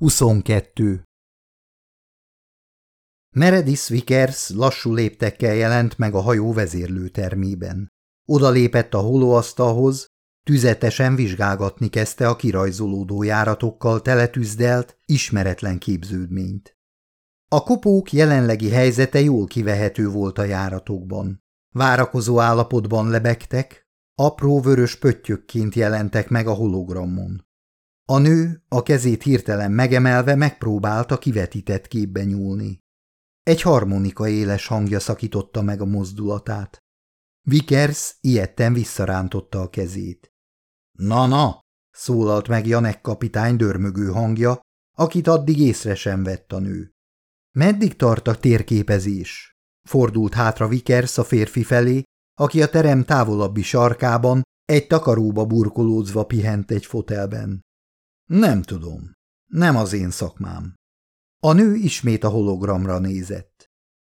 22. Meredith Vickers lassú léptekkel jelent meg a hajó vezérlőtermében. Oda lépett a holóasztalhoz, tüzetesen vizsgálgatni kezdte a kirajzolódó járatokkal teletűzdelt, ismeretlen képződményt. A kopók jelenlegi helyzete jól kivehető volt a járatokban. Várakozó állapotban lebegtek, apró vörös pöttyökként jelentek meg a hologramon. A nő a kezét hirtelen megemelve megpróbálta kivetített képbe nyúlni. Egy harmonika éles hangja szakította meg a mozdulatát. Vickers ilyetten visszarántotta a kezét. Na-na, szólalt meg Janek kapitány dörmögő hangja, akit addig észre sem vett a nő. Meddig tart a térképezés? Fordult hátra Vickers a férfi felé, aki a terem távolabbi sarkában egy takaróba burkolódzva pihent egy fotelben. Nem tudom. Nem az én szakmám. A nő ismét a hologramra nézett.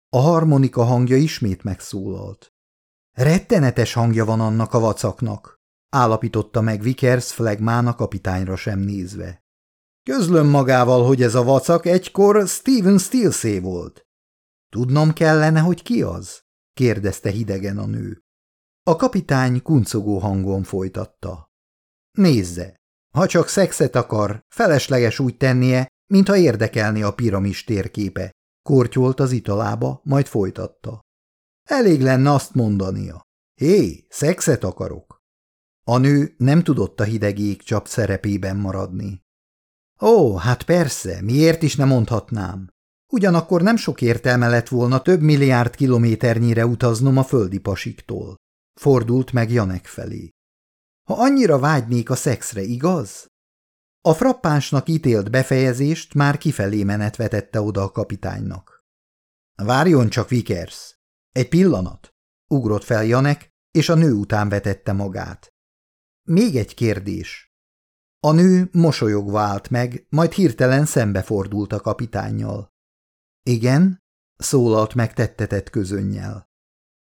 A harmonika hangja ismét megszólalt. Rettenetes hangja van annak a vacaknak, állapította meg Vickers flagmán a kapitányra sem nézve. Közlöm magával, hogy ez a vacak egykor Steven Stilsé volt. Tudnom kellene, hogy ki az? kérdezte hidegen a nő. A kapitány kuncogó hangon folytatta. Nézze, ha csak szexet akar, felesleges úgy tennie, mintha érdekelni a piramis térképe. Kortyolt az italába, majd folytatta. Elég lenne azt mondania. Hé, szexet akarok. A nő nem tudott a hideg égcsap szerepében maradni. Ó, hát persze, miért is nem mondhatnám. Ugyanakkor nem sok értelme lett volna több milliárd kilométernyire utaznom a földi pasiktól. Fordult meg Janek felé. Ha annyira vágynék a szexre, igaz? A frappánsnak ítélt befejezést már kifelé menet vetette oda a kapitánynak. Várjon csak, Vickers! Egy pillanat! Ugrott fel Janek, és a nő után vetette magát. Még egy kérdés. A nő mosolyogva állt meg, majd hirtelen szembefordult a kapitánnyal. Igen, szólalt meg tettetett közönnyel.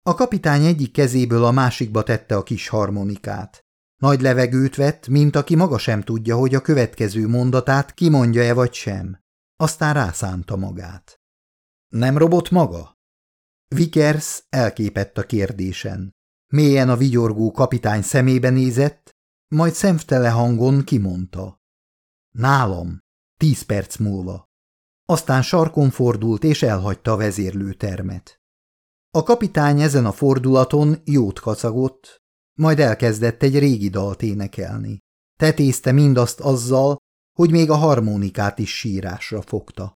A kapitány egyik kezéből a másikba tette a kis harmonikát. Nagy levegőt vett, mint aki maga sem tudja, hogy a következő mondatát kimondja-e vagy sem. Aztán rászánta magát. Nem robott maga? Vickers elképett a kérdésen. Mélyen a vigyorgó kapitány szemébe nézett, majd szemtele hangon kimondta. Nálam, tíz perc múlva. Aztán sarkon fordult és elhagyta a vezérlőtermet. A kapitány ezen a fordulaton jót kacagott, majd elkezdett egy régi dalt énekelni. Tetézte mindazt azzal, hogy még a harmonikát is sírásra fogta.